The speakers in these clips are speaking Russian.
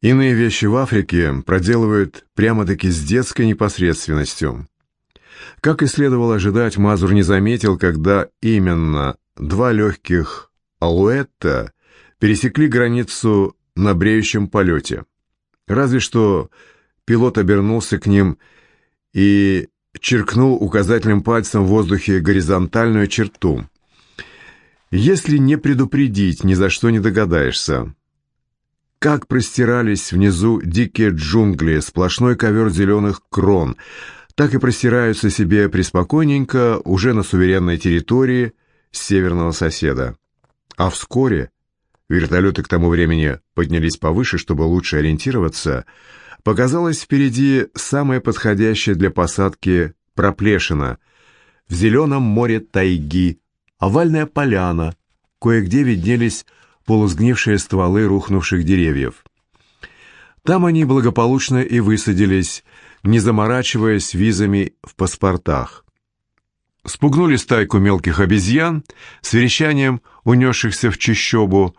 Иные вещи в Африке проделывают прямо-таки с детской непосредственностью. Как и следовало ожидать, Мазур не заметил, когда именно два легких алуэта пересекли границу на бреющем полете. Разве что пилот обернулся к ним и черкнул указательным пальцем в воздухе горизонтальную черту. Если не предупредить, ни за что не догадаешься. Как простирались внизу дикие джунгли, сплошной ковер зеленых крон, так и простираются себе преспокойненько уже на суверенной территории северного соседа. А вскоре вертолеты к тому времени поднялись повыше, чтобы лучше ориентироваться, показалось впереди самое подходящее для посадки проплешина в зеленом море тайги, овальная поляна, кое-где виднелись полусгнившие стволы рухнувших деревьев. Там они благополучно и высадились, не заморачиваясь визами в паспортах. Спугнули стайку мелких обезьян с верещанием, унесшихся в чащобу,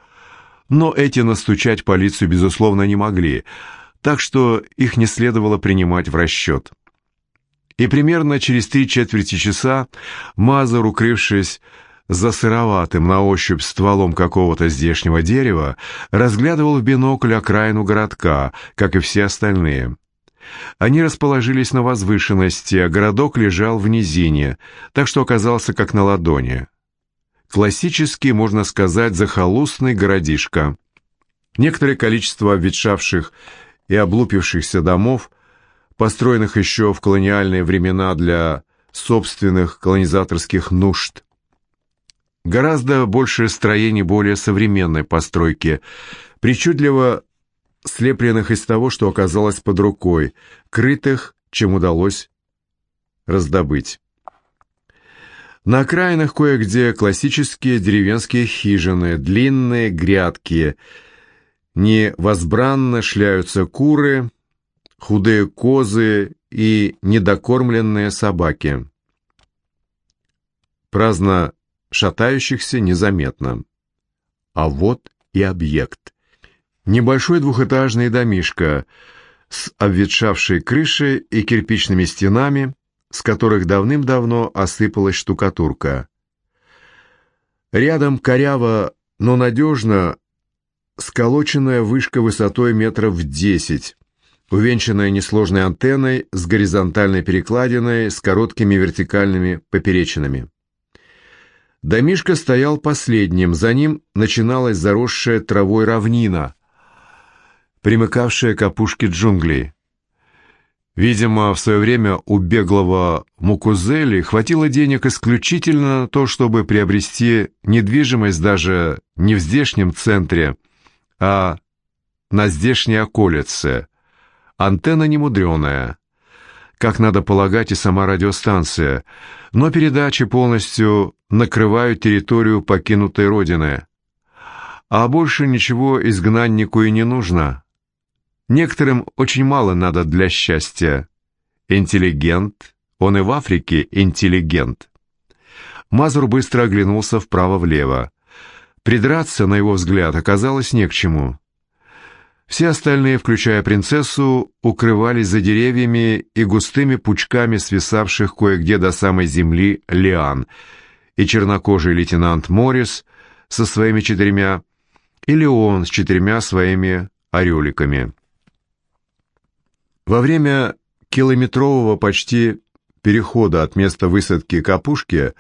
но эти настучать полицию, безусловно, не могли, так что их не следовало принимать в расчет. И примерно через три четверти часа Мазур, укрывшись за сыроватым на ощупь стволом какого-то здешнего дерева, разглядывал в бинокль окраину городка, как и все остальные. Они расположились на возвышенности, а городок лежал в низине, так что оказался как на ладони. Классический, можно сказать, захолустный городишко. Некоторое количество обветшавших и облупившихся домов, построенных еще в колониальные времена для собственных колонизаторских нужд – Гораздо больше строений более современной постройки, причудливо слепленных из того, что оказалось под рукой, крытых, чем удалось раздобыть. На окраинах кое-где классические деревенские хижины, длинные грядки, невозбранно шляются куры, худые козы и недокормленные собаки. Праздно шатающихся незаметно. А вот и объект. Небольшой двухэтажный домишко с обветшавшей крышей и кирпичными стенами, с которых давным-давно осыпалась штукатурка. Рядом коряво, но надежно сколоченная вышка высотой метров десять, увенчанная несложной антенной с горизонтальной перекладиной с короткими вертикальными поперечинами. Домишка стоял последним, за ним начиналась заросшая травой равнина, примыкавшая к опушке джунглей. Видимо, в свое время у беглого Мукузели хватило денег исключительно на то, чтобы приобрести недвижимость даже не в здешнем центре, а на здешней околице. Антенна немудреная, как надо полагать и сама радиостанция, но передачи полностью накрывают территорию покинутой родины. А больше ничего изгнаннику и не нужно. Некоторым очень мало надо для счастья. Интеллигент, он и в Африке интеллигент. Мазур быстро оглянулся вправо-влево. Придраться, на его взгляд, оказалось не к чему. Все остальные, включая принцессу, укрывались за деревьями и густыми пучками свисавших кое-где до самой земли лиан, и чернокожий лейтенант Моррис со своими четырьмя, и Леон с четырьмя своими ореликами. Во время километрового почти перехода от места высадки к опушке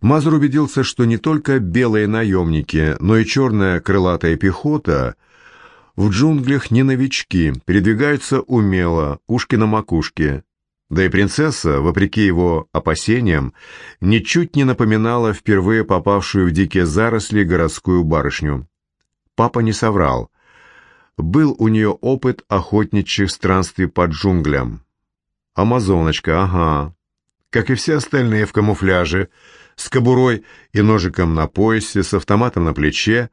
Мазур убедился, что не только белые наемники, но и черная крылатая пехота — в джунглях не новички, передвигаются умело, ушки на макушке. Да и принцесса, вопреки его опасениям, ничуть не напоминала впервые попавшую в дикие заросли городскую барышню. Папа не соврал. Был у нее опыт охотничьих странствий по джунглям. Амазоночка, ага. Как и все остальные в камуфляже, с кобурой и ножиком на поясе, с автоматом на плече,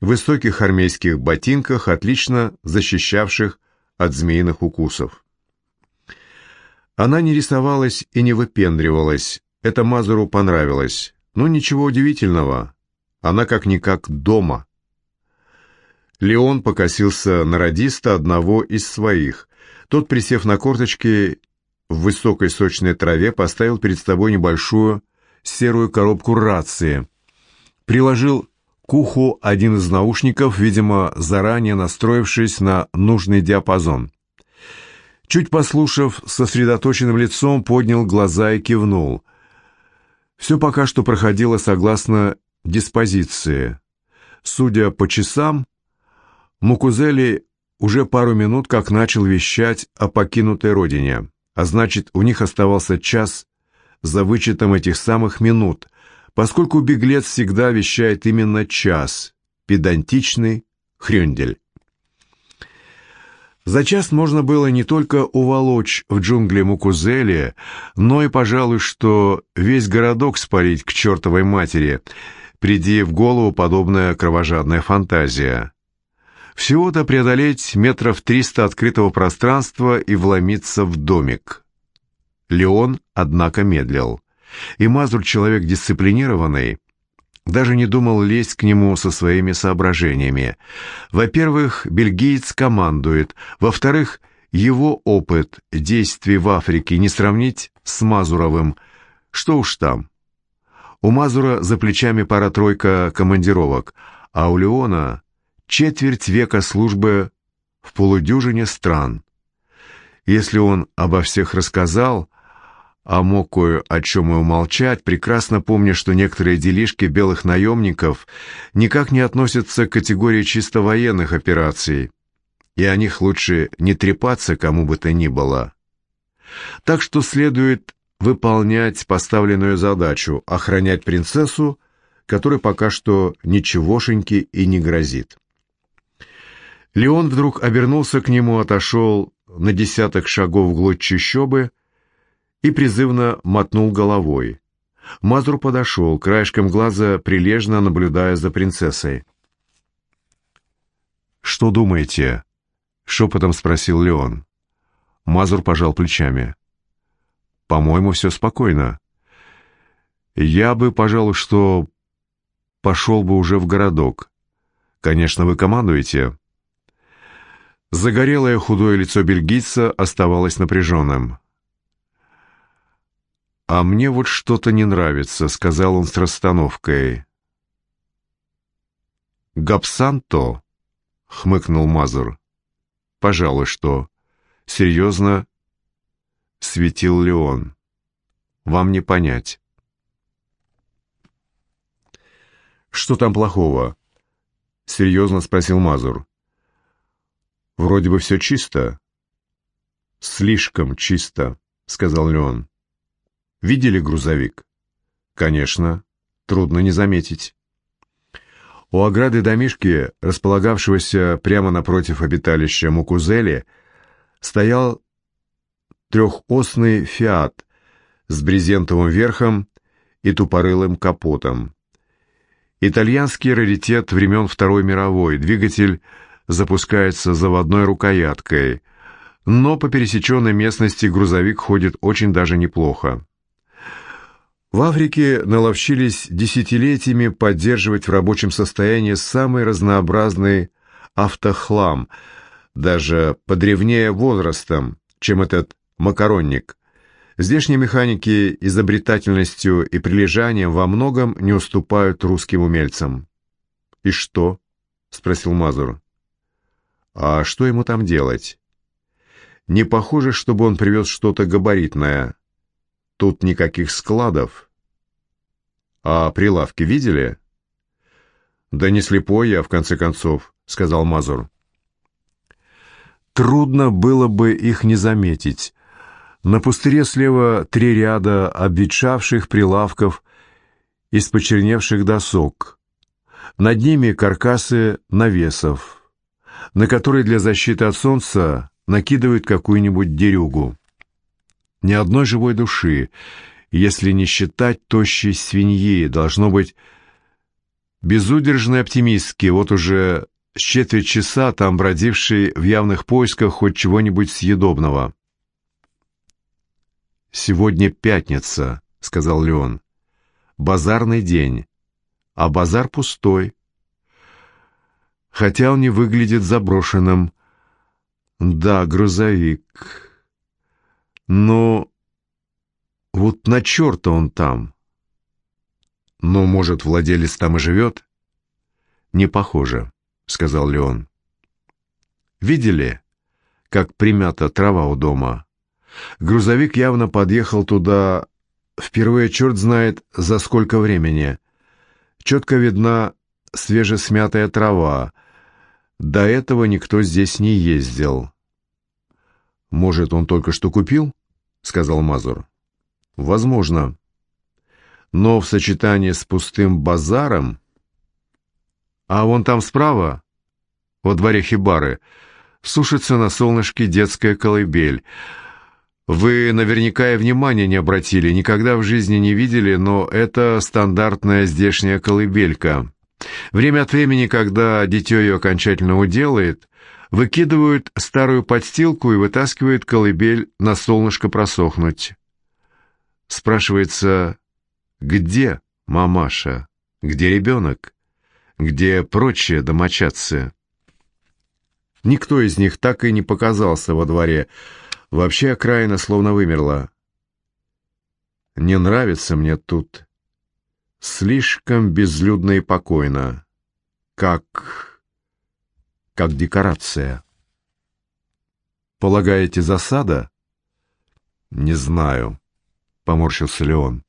в высоких армейских ботинках, отлично защищавших от змеиных укусов. Она не рисовалась и не выпендривалась, это Мазуру понравилось, но ничего удивительного, она как-никак дома. Леон покосился на радиста одного из своих. Тот, присев на корточки в высокой сочной траве, поставил перед собой небольшую серую коробку рации. Приложил к уху один из наушников, видимо, заранее настроившись на нужный диапазон. Чуть послушав, сосредоточенным лицом поднял глаза и кивнул. Все пока что проходило согласно диспозиции. Судя по часам, Мукузели уже пару минут как начал вещать о покинутой родине, а значит, у них оставался час за вычетом этих самых минут, поскольку беглец всегда вещает именно час, педантичный хрюндель. За час можно было не только уволочь в джунгли Мукузели, но и, пожалуй, что весь городок спалить к чертовой матери, приди в голову подобная кровожадная фантазия. Всего-то преодолеть метров триста открытого пространства и вломиться в домик. Леон, однако, медлил. И Мазур, человек дисциплинированный, даже не думал лезть к нему со своими соображениями. Во-первых, бельгиец командует. Во-вторых, его опыт действий в Африке не сравнить с Мазуровым. Что уж там. У Мазура за плечами пара-тройка командировок, а у Леона четверть века службы в полудюжине стран. Если он обо всех рассказал, а мог кое о чем и умолчать, прекрасно помня, что некоторые делишки белых наемников никак не относятся к категории чисто военных операций, и о них лучше не трепаться кому бы то ни было. Так что следует выполнять поставленную задачу – охранять принцессу, которой пока что ничегошеньки и не грозит. Леон вдруг обернулся к нему, отошел на десяток шагов вглубь чащобы и призывно мотнул головой. Мазур подошел, краешком глаза прилежно наблюдая за принцессой. «Что думаете?» — шепотом спросил Леон. Мазур пожал плечами. «По-моему, все спокойно. Я бы, пожалуй, что пошел бы уже в городок. Конечно, вы командуете, Загорелое худое лицо бельгийца оставалось напряженным. «А мне вот что-то не нравится», — сказал он с расстановкой. «Гапсанто?» — хмыкнул Мазур. «Пожалуй, что. Серьезно?» — светил Леон. «Вам не понять». «Что там плохого?» — серьезно спросил Мазур. Вроде бы все чисто. Слишком чисто, сказал Леон. Видели грузовик? Конечно, трудно не заметить. У ограды домишки, располагавшегося прямо напротив обиталища Мукузели, стоял трехосный «Фиат» с брезентовым верхом и тупорылым капотом. Итальянский раритет времен Второй мировой, двигатель запускается заводной рукояткой, но по пересеченной местности грузовик ходит очень даже неплохо. В Африке наловчились десятилетиями поддерживать в рабочем состоянии самый разнообразный автохлам, даже подревнее возрастом, чем этот макаронник. Здешние механики изобретательностью и прилежанием во многом не уступают русским умельцам. «И что?» — спросил Мазур. А что ему там делать? Не похоже, чтобы он привез что-то габаритное. Тут никаких складов. А прилавки видели? Да не слепой я, в конце концов, сказал Мазур. Трудно было бы их не заметить. На пустыре слева три ряда обветшавших прилавков из почерневших досок. Над ними каркасы навесов на который для защиты от солнца накидывают какую-нибудь дерюгу. Ни одной живой души, если не считать тощей свиньи, должно быть безудержно оптимистки, вот уже с четверть часа там бродивший в явных поисках хоть чего-нибудь съедобного. «Сегодня пятница», — сказал Леон. «Базарный день, а базар пустой. хотя он не выглядит заброшенным. Да, грузовик. Но вот на черта он там. Но, может, владелец там и живет? Не похоже, сказал Леон. Видели, как примята трава у дома? Грузовик явно подъехал туда впервые черт знает за сколько времени. Четко видна свежесмятая трава. До этого никто здесь не ездил. «Может, он только что купил?» — сказал Мазур. «Возможно. Но в сочетании с пустым базаром...» «А вон там справа, во дворе хибары, сушится на солнышке детская колыбель». Вы наверняка и внимания не обратили, никогда в жизни не видели, но это стандартная здешняя колыбелька. Время от времени, когда дитё ее окончательно уделает, выкидывают старую подстилку и вытаскивают колыбель на солнышко просохнуть. Спрашивается, где мамаша, где ребенок, где прочие домочадцы? Никто из них так и не показался во дворе, Вообще окраина словно вымерла. Не нравится мне тут. Слишком безлюдно и покойно. Как... как декорация. Полагаете, засада? Не знаю, поморщился Леон.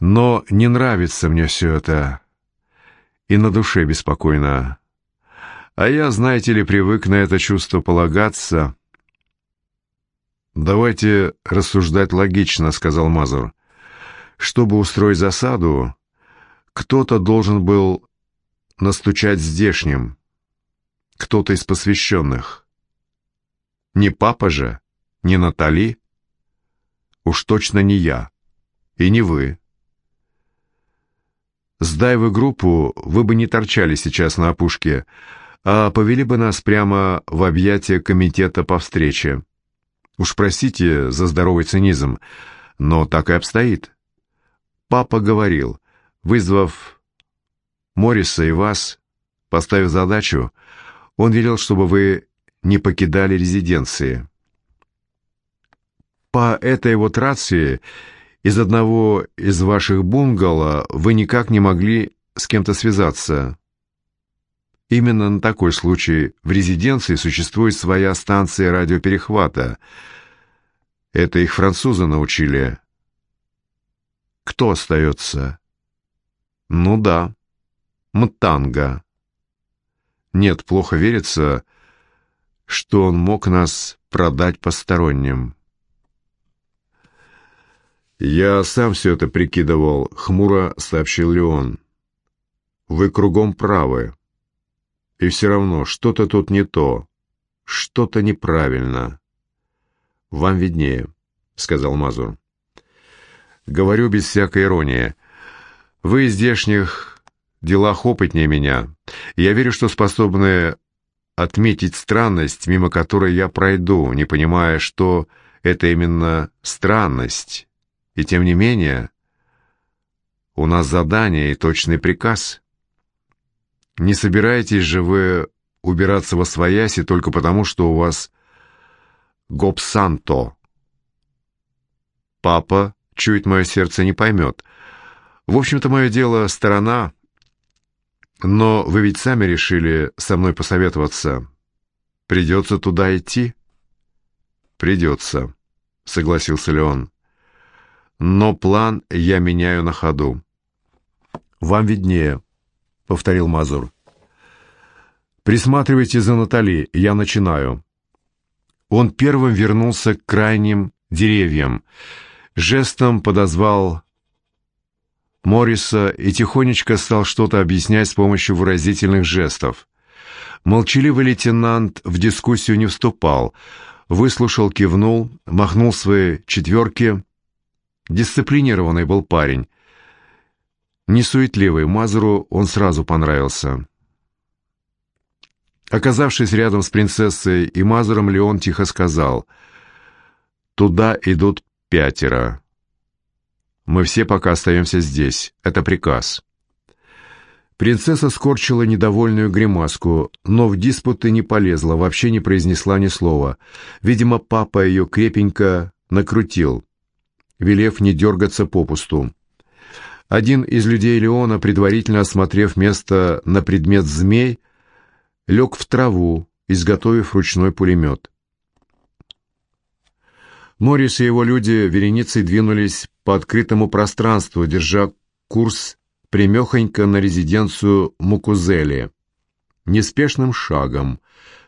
Но не нравится мне все это. И на душе беспокойно. А я, знаете ли, привык на это чувство полагаться «Давайте рассуждать логично», — сказал Мазур. «Чтобы устроить засаду, кто-то должен был настучать здешним, кто-то из посвященных. Не папа же, не Натали, уж точно не я, и не вы. Сдай вы группу, вы бы не торчали сейчас на опушке, а повели бы нас прямо в объятия комитета по встрече. Уж простите за здоровый цинизм, но так и обстоит. Папа говорил, вызвав Морриса и вас, поставив задачу, он велел, чтобы вы не покидали резиденции. По этой вот рации из одного из ваших бунгало вы никак не могли с кем-то связаться. Именно на такой случай в резиденции существует своя станция радиоперехвата. Это их французы научили. Кто остается? Ну да, Мтанга. Нет, плохо верится, что он мог нас продать посторонним. «Я сам все это прикидывал», — хмуро сообщил Леон. «Вы кругом правы». И все равно что-то тут не то, что-то неправильно. Вам виднее, сказал Мазур. Говорю без всякой иронии. Вы из здешних делах опытнее меня. Я верю, что способны отметить странность, мимо которой я пройду, не понимая, что это именно странность. И тем не менее, у нас задание и точный приказ. Не собираетесь же вы убираться во свояси только потому, что у вас гопсанто. Папа, чует мое сердце, не поймет. В общем-то, мое дело сторона, но вы ведь сами решили со мной посоветоваться. Придется туда идти? Придется, согласился Леон. Но план я меняю на ходу. Вам виднее повторил Мазур. Присматривайте за Натали, я начинаю. Он первым вернулся к крайним деревьям, жестом подозвал Морриса и тихонечко стал что-то объяснять с помощью выразительных жестов. Молчаливый лейтенант в дискуссию не вступал, выслушал, кивнул, махнул свои четверки. Дисциплинированный был парень, Несуетливый Мазуру он сразу понравился. Оказавшись рядом с принцессой и Мазуром, Леон тихо сказал, «Туда идут пятеро. Мы все пока остаемся здесь. Это приказ». Принцесса скорчила недовольную гримаску, но в диспуты не полезла, вообще не произнесла ни слова. Видимо, папа ее крепенько накрутил, велев не дергаться попусту. Один из людей Леона, предварительно осмотрев место на предмет змей, лег в траву, изготовив ручной пулемет. Моррис и его люди вереницей двинулись по открытому пространству, держа курс примехонько на резиденцию Мукузели. Неспешным шагом,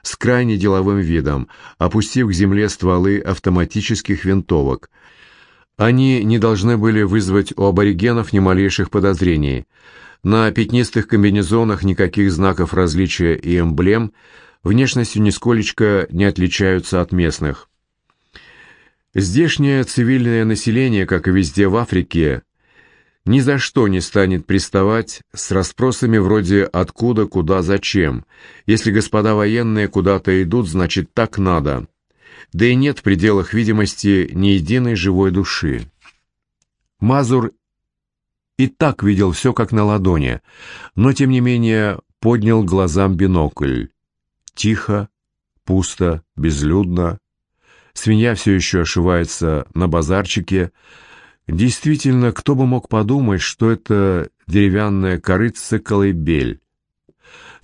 с крайне деловым видом, опустив к земле стволы автоматических винтовок. Они не должны были вызвать у аборигенов ни малейших подозрений. На пятнистых комбинезонах никаких знаков различия и эмблем, внешностью нисколечко не отличаются от местных. Здешнее цивильное население, как и везде в Африке, ни за что не станет приставать с расспросами вроде «откуда, куда, зачем». Если господа военные куда-то идут, значит так надо. Да и нет в пределах видимости ни единой живой души. Мазур и так видел все как на ладони, но тем не менее поднял глазам бинокль. Тихо, пусто, безлюдно, Свинья все еще ошивается на базарчике. Действительно, кто бы мог подумать, что это деревянная корыца-колыбель.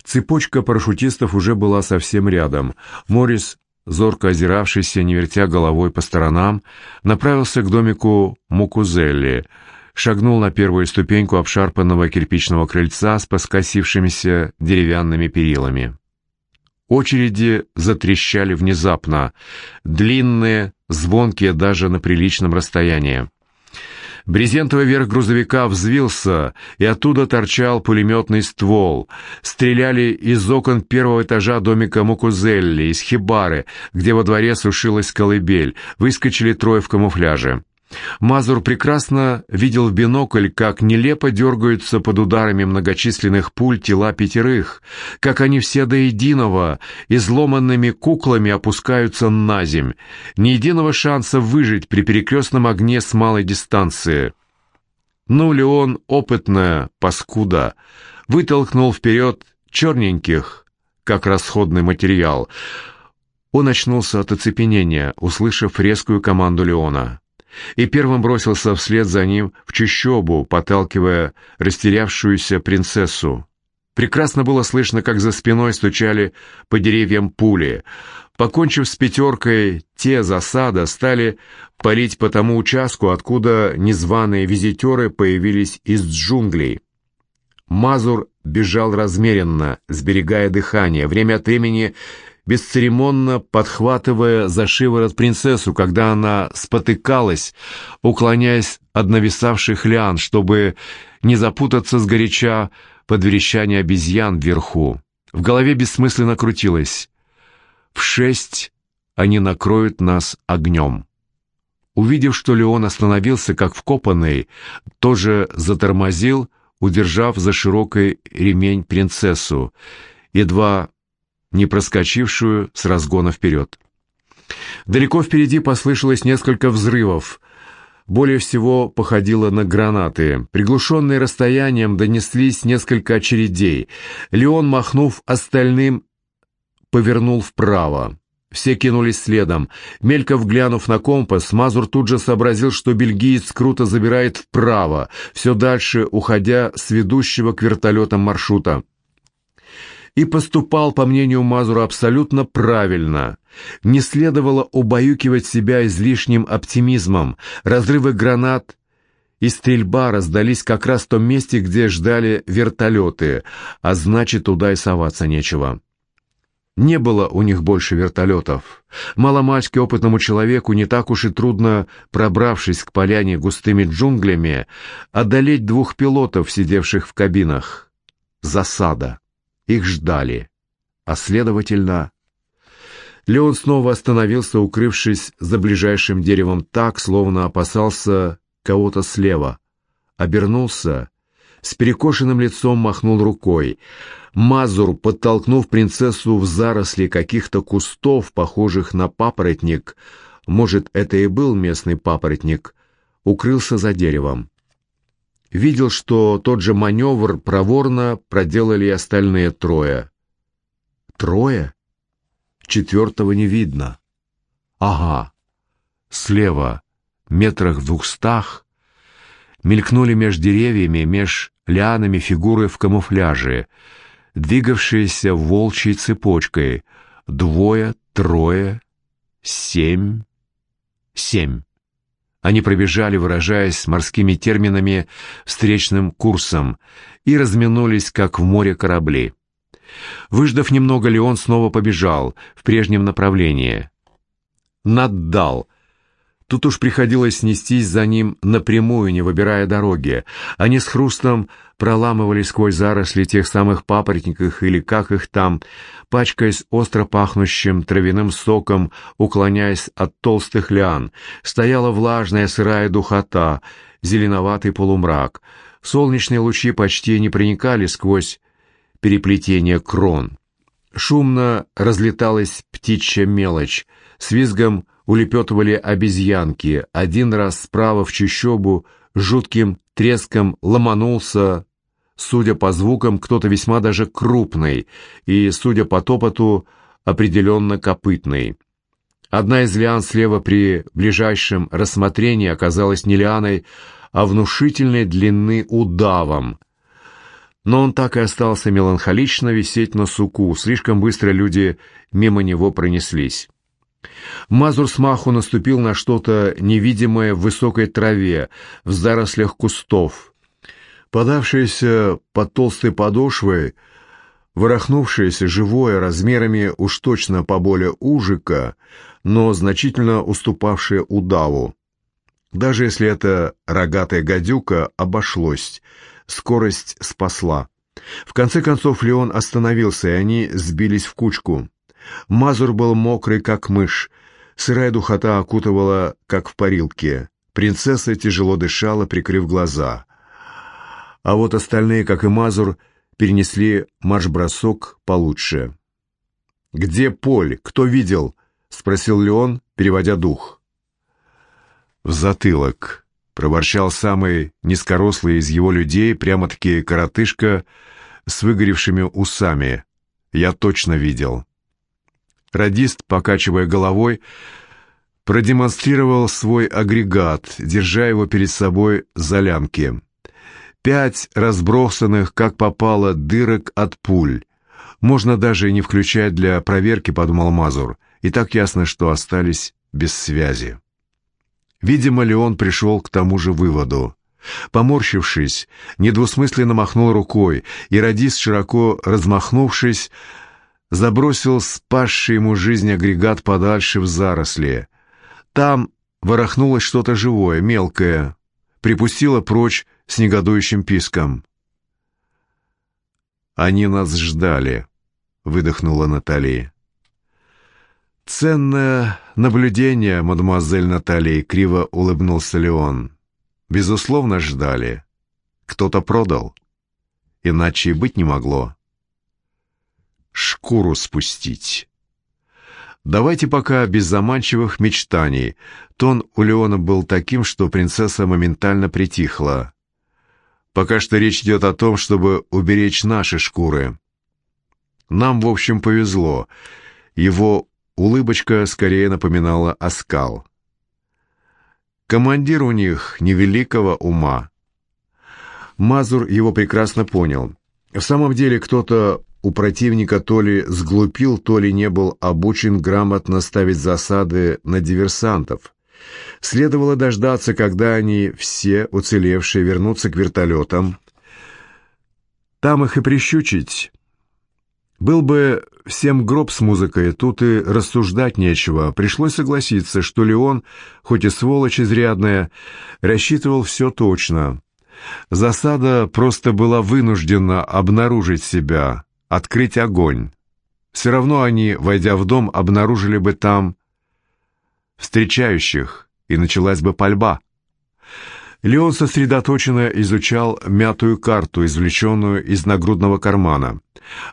Цепочка парашютистов уже была совсем рядом. Морис, зорко озиравшийся, не вертя головой по сторонам, направился к домику Мукузелли, шагнул на первую ступеньку обшарпанного кирпичного крыльца с поскосившимися деревянными перилами. Очереди затрещали внезапно, длинные, звонкие даже на приличном расстоянии. Брезентовый верх грузовика взвился, и оттуда торчал пулеметный ствол. Стреляли из окон первого этажа домика Мукузелли, из хибары, где во дворе сушилась колыбель. Выскочили трое в камуфляже. Мазур прекрасно видел в бинокль, как нелепо дергаются под ударами многочисленных пуль тела пятерых, как они все до единого изломанными куклами опускаются на земь. Ни единого шанса выжить при перекрестном огне с малой дистанции. Ну ли он, опытная паскуда, вытолкнул вперед черненьких, как расходный материал. Он очнулся от оцепенения, услышав резкую команду Леона и первым бросился вслед за ним в чащобу, подталкивая растерявшуюся принцессу. Прекрасно было слышно, как за спиной стучали по деревьям пули. Покончив с пятеркой, те засада стали палить по тому участку, откуда незваные визитеры появились из джунглей. Мазур бежал размеренно, сберегая дыхание, время от времени бесцеремонно подхватывая за шиворот принцессу, когда она спотыкалась, уклоняясь от нависавших лиан, чтобы не запутаться с горяча под верещание обезьян вверху. В голове бессмысленно крутилось. В шесть они накроют нас огнем. Увидев, что Леон остановился, как вкопанный, тоже затормозил, удержав за широкой ремень принцессу. Едва не проскочившую с разгона вперед. Далеко впереди послышалось несколько взрывов. Более всего походило на гранаты. Приглушенные расстоянием донеслись несколько очередей. Леон, махнув остальным, повернул вправо. Все кинулись следом. Мельков глянув на компас, Мазур тут же сообразил, что бельгиец круто забирает вправо, все дальше уходя с ведущего к вертолетам маршрута и поступал, по мнению Мазура, абсолютно правильно. Не следовало убаюкивать себя излишним оптимизмом. Разрывы гранат и стрельба раздались как раз в том месте, где ждали вертолеты, а значит, туда и соваться нечего. Не было у них больше вертолетов. Маломальски опытному человеку не так уж и трудно, пробравшись к поляне густыми джунглями, одолеть двух пилотов, сидевших в кабинах. Засада. Их ждали, а следовательно... Леон снова остановился, укрывшись за ближайшим деревом так, словно опасался кого-то слева. Обернулся, с перекошенным лицом махнул рукой. Мазур, подтолкнув принцессу в заросли каких-то кустов, похожих на папоротник, может, это и был местный папоротник, укрылся за деревом. Видел, что тот же маневр проворно проделали и остальные трое. Трое? Четвертого не видно. Ага, слева, метрах в двухстах, мелькнули меж деревьями, меж лианами фигуры в камуфляже, двигавшиеся волчьей цепочкой. Двое, трое, семь, семь. Они пробежали, выражаясь морскими терминами, встречным курсом и разминулись, как в море корабли. Выждав немного, Леон снова побежал в прежнем направлении. Наддал — Тут уж приходилось нестись за ним напрямую, не выбирая дороги. Они с хрустом проламывали сквозь заросли тех самых папоротников или как их там, пачкаясь остро пахнущим травяным соком, уклоняясь от толстых лиан. Стояла влажная сырая духота, зеленоватый полумрак. Солнечные лучи почти не проникали сквозь переплетение крон. Шумно разлеталась птичья мелочь, с визгом улепетывали обезьянки. Один раз справа в чащобу жутким треском ломанулся, судя по звукам, кто-то весьма даже крупный и, судя по топоту, определенно копытный. Одна из лиан слева при ближайшем рассмотрении оказалась не лианой, а внушительной длины удавом. Но он так и остался меланхолично висеть на суку, слишком быстро люди мимо него пронеслись. Мазур смаху наступил на что-то невидимое в высокой траве, в зарослях кустов. Подавшееся под толстой подошвой, ворохнувшееся живое размерами уж точно поболее ужика, но значительно уступавшее удаву. Даже если это рогатая гадюка, обошлось, скорость спасла. В конце концов Леон остановился, и они сбились в кучку. Мазур был мокрый, как мышь. Сырая духота окутывала, как в парилке. Принцесса тяжело дышала, прикрыв глаза. А вот остальные, как и Мазур, перенесли марш-бросок получше. «Где Поль? Кто видел?» — спросил Леон, переводя дух. «В затылок», — проворчал самый низкорослый из его людей, прямо-таки коротышка с выгоревшими усами. «Я точно видел». Радист, покачивая головой, продемонстрировал свой агрегат, держа его перед собой за лямки. Пять разбросанных, как попало, дырок от пуль. Можно даже не включать для проверки, подумал Мазур. И так ясно, что остались без связи. Видимо, Леон пришел к тому же выводу. Поморщившись, недвусмысленно махнул рукой, и радист, широко размахнувшись, забросил спасший ему жизнь агрегат подальше в заросли. Там ворохнулось что-то живое, мелкое, припустило прочь с негодующим писком. «Они нас ждали», — выдохнула Натали. «Ценное наблюдение, мадемуазель Натали», — криво улыбнулся Леон. «Безусловно, ждали. Кто-то продал. Иначе и быть не могло» шкуру спустить. Давайте пока без заманчивых мечтаний. Тон у Леона был таким, что принцесса моментально притихла. Пока что речь идет о том, чтобы уберечь наши шкуры. Нам, в общем, повезло. Его улыбочка скорее напоминала оскал. Командир у них невеликого ума. Мазур его прекрасно понял. В самом деле кто-то у противника то ли сглупил, то ли не был обучен грамотно ставить засады на диверсантов. Следовало дождаться, когда они все, уцелевшие, вернутся к вертолетам. Там их и прищучить. Был бы всем гроб с музыкой, тут и рассуждать нечего. Пришлось согласиться, что Леон, хоть и сволочь изрядная, рассчитывал все точно. Засада просто была вынуждена обнаружить себя, открыть огонь. Все равно они, войдя в дом, обнаружили бы там встречающих, и началась бы пальба. Леон сосредоточенно изучал мятую карту, извлеченную из нагрудного кармана.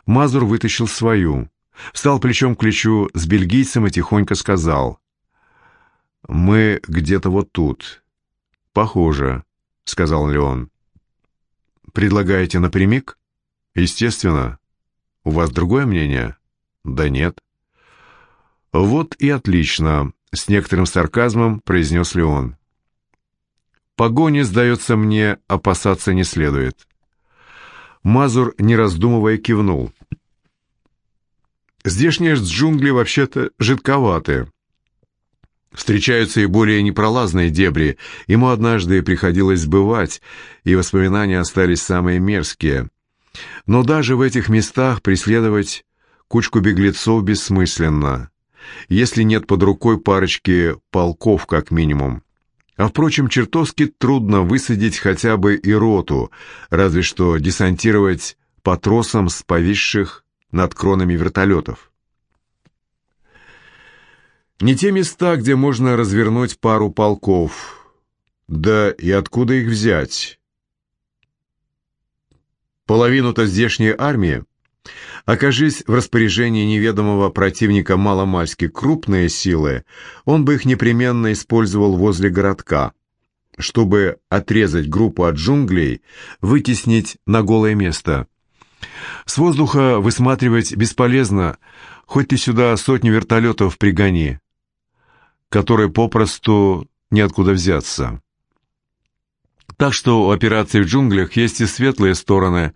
Мазур вытащил свою, встал плечом к плечу с бельгийцем и тихонько сказал. «Мы где-то вот тут». «Похоже», — сказал Леон. предлагаете напрямик? Естественно. У вас другое мнение? Да нет. Вот и отлично, с некоторым сарказмом произнес Леон. Погони, сдается мне, опасаться не следует. Мазур, не раздумывая, кивнул. Здешние джунгли вообще-то жидковатые. Встречаются и более непролазные дебри. Ему однажды приходилось бывать, и воспоминания остались самые мерзкие. Но даже в этих местах преследовать кучку беглецов бессмысленно, если нет под рукой парочки полков как минимум. А впрочем, чертовски трудно высадить хотя бы и роту, разве что десантировать по тросам с повисших над кронами вертолетов. Не те места, где можно развернуть пару полков. Да и откуда их взять? Половину-то здешней армии. Окажись в распоряжении неведомого противника маломальски крупные силы, он бы их непременно использовал возле городка, чтобы отрезать группу от джунглей, вытеснить на голое место. С воздуха высматривать бесполезно, хоть ты сюда сотни вертолетов пригони которой попросту неоткуда взяться. Так что у операции в джунглях есть и светлые стороны.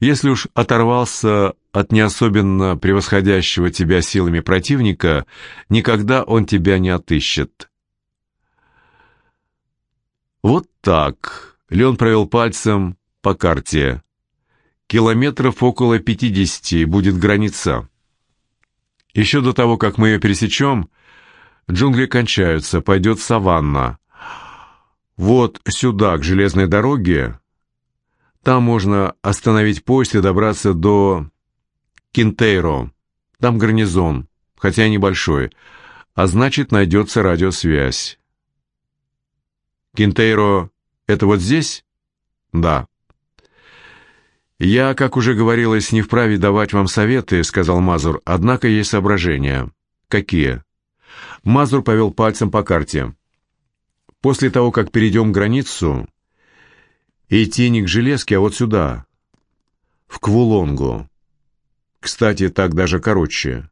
Если уж оторвался от не особенно превосходящего тебя силами противника, никогда он тебя не отыщет. Вот так. Леон провел пальцем по карте. Километров около пятидесяти будет граница. Еще до того, как мы ее пересечем, Джунгли кончаются, пойдет саванна. Вот сюда, к железной дороге. Там можно остановить поезд и добраться до Кинтейро. Там гарнизон, хотя небольшой, а значит, найдется радиосвязь. Кинтейро — это вот здесь? Да. «Я, как уже говорилось, не вправе давать вам советы», — сказал Мазур, — «однако есть соображения». «Какие?» Мазур повел пальцем по карте. «После того, как перейдем границу, идти не к железке, а вот сюда, в Квулонгу. Кстати, так даже короче».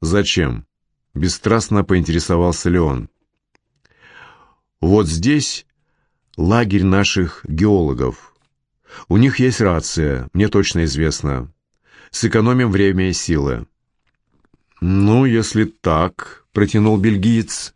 «Зачем?» — бесстрастно поинтересовался Леон. «Вот здесь лагерь наших геологов. У них есть рация, мне точно известно. Сэкономим время и силы». «Ну, если так», — протянул бельгиец.